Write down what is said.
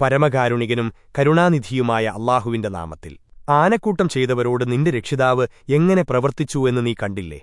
പരമകാരുണികനും കരുണാനിധിയുമായ അള്ളാഹുവിന്റെ നാമത്തിൽ. ആനക്കൂട്ടം ചെയ്തവരോട് നിന്റെ രക്ഷിതാവ് എങ്ങനെ പ്രവർത്തിച്ചു എന്ന് നീ കണ്ടില്ലേ?